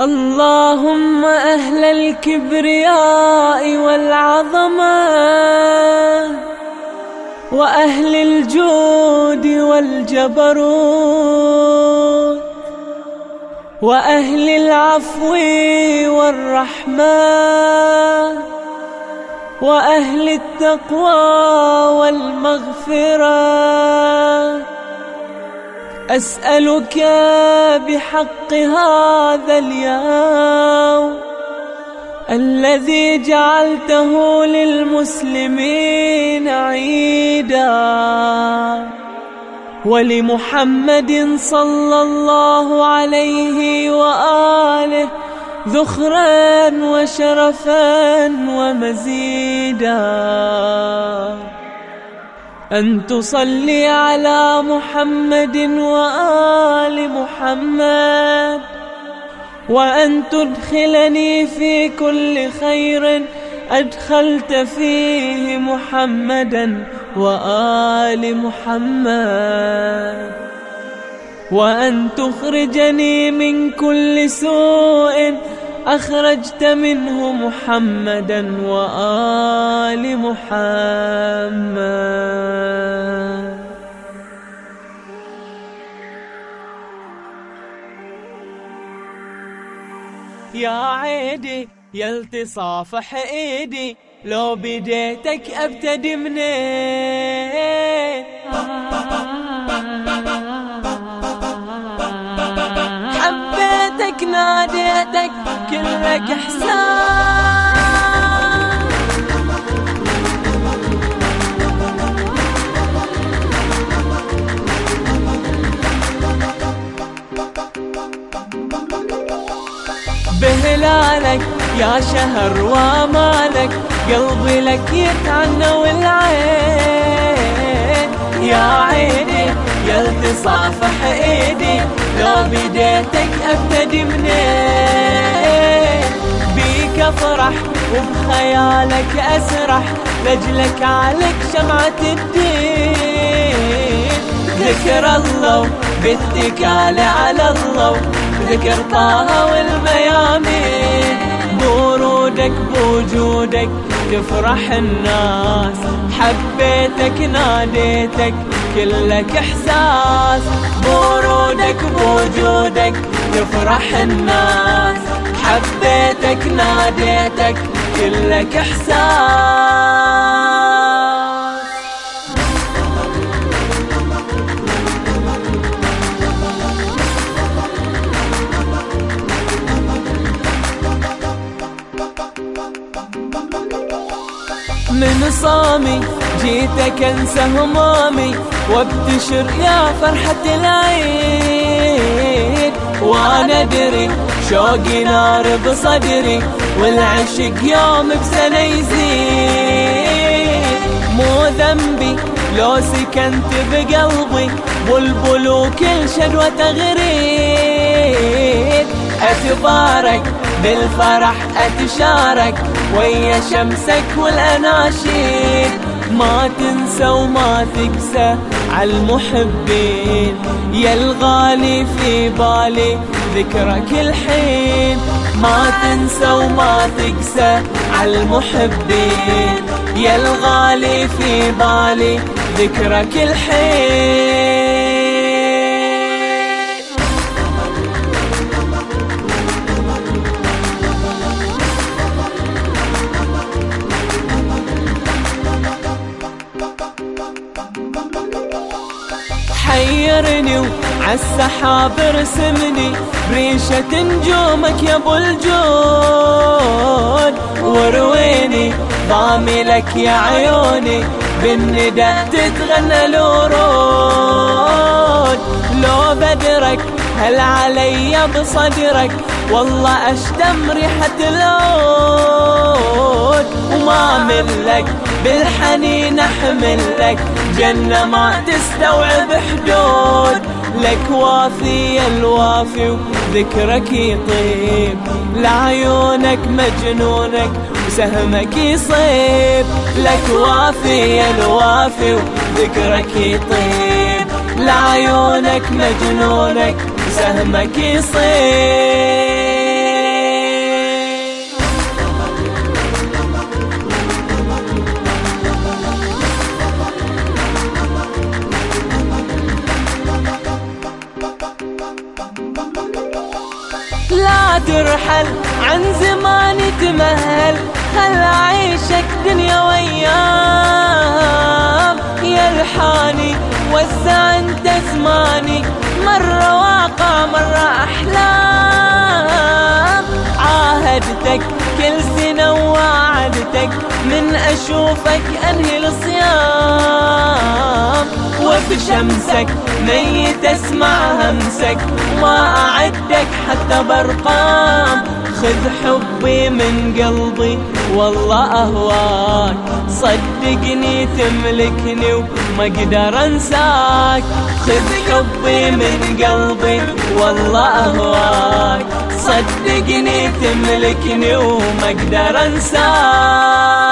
اللهم أهل الكبرياء والعظمة وأهل الجود والجبروت وأهل العفو والرحمة وأهل التقوى والمغفرة أسألك بحق هذا اليوم الذي جعلته للمسلمين عيدا ولمحمد صلى الله عليه وآله ذخرا وشرفا ومزيدا. أن تصلي على محمد وآل محمد وأن تدخلني في كل خير أدخلت فيه محمدا وآل محمد وأن تخرجني من كل سوء أخرجت منه محمدا وآل محمد. يا عيدي يا التصافح ايدي لو بديتك أبتدي منين؟ ناديتك كلك إحسان. بهلالك يا شهر وأمالك قلبي لك يتعنى والعين. يا عيني يا التصافح إيدي. لو بديتك أبتدي منين؟ بيك أفرح وبخيالك أسرح. لجلك عليك شمعة الدين. ذكر الله بالتكال على الله. ذكر طه والميامين. بورودك بوجودك تفرح الناس. حبيتك ناديتك كلك إحساس. بورودك بوجودك تفرح الناس. حبيتك ناديتك كلك إحساس. من صامي جيتك انسى همومي وابتشر يا فرحة العيد. وأنا أدري شوقي نار بصدري والعشق يوم بسنة يزيد. مو ذنبي لو سكنت بقلبي بلبل وكل شدوة تغريد. اتبارك بالفرح أتشارك ويا شمسك والأناشيد. ما تنسى وما تقسى عالمحبين يا الغالي في بالي ذكرك الحين. ما تنسى وما تقسى عالمحبين يا الغالي في بالي ذكرك الحين. حيرني وعالسحاب رسمني بريشة نجومك يا أبو الجود. ورويني ضامي لك يا عيوني بالندى تتغنى الورود. لو بدرك هل علي بصدرك؟ والله أشتم ريحة العود وما ملك بالحنين أحمل لك. جنة ما تستوعب حدود. لك وافي الوافي وذكرك يطيب. لعيونك مجنونك وسهمك يصيب. لك وافي الوافي وذكرك يطيب. لعيونك مجنونك سهمك يصير. لا ترحل عن زمان تمهل خل عيشك دنيا ويام يا الحاني وسع أنت زماني مرة واحدة عاهدتك كل سنة وعدتك من أشوفك أنهي الصيام. وبشمسك ميت اسمع همسك. ما أعدك حتى برقام خذ حبي من قلبي والله أهواك. صدقني تملكني وما أقدر أنساك. خذ حبي من قلبي والله أهواك. صدقني تملكني وما أقدر أنساك.